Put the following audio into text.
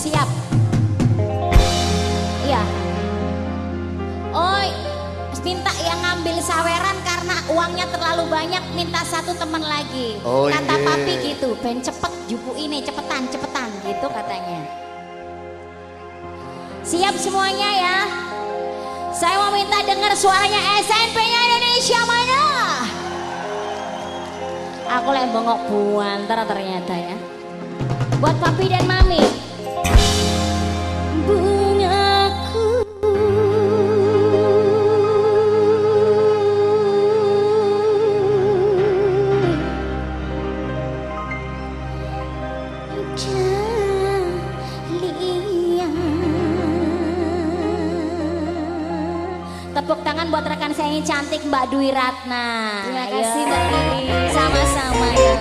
siap. Iya. Oi, minta yang ngambil saweran karena uangnya terlalu banyak, minta satu teman lagi. Oh, Kata iya. papi gitu, ben cepet jupu ini, cepetan, cepetan gitu katanya. Siap semuanya ya. Saya mau minta dengar suaranya SNP-nya Indonesia mana? Aku lagi bengok buantar ternyata ya. Buat papi dan mami. Tepuk tangan buat rekan saya yang cantik Mbak Dwi Ratna. Terima kasih, Mbak Dwi. Sama-sama ya.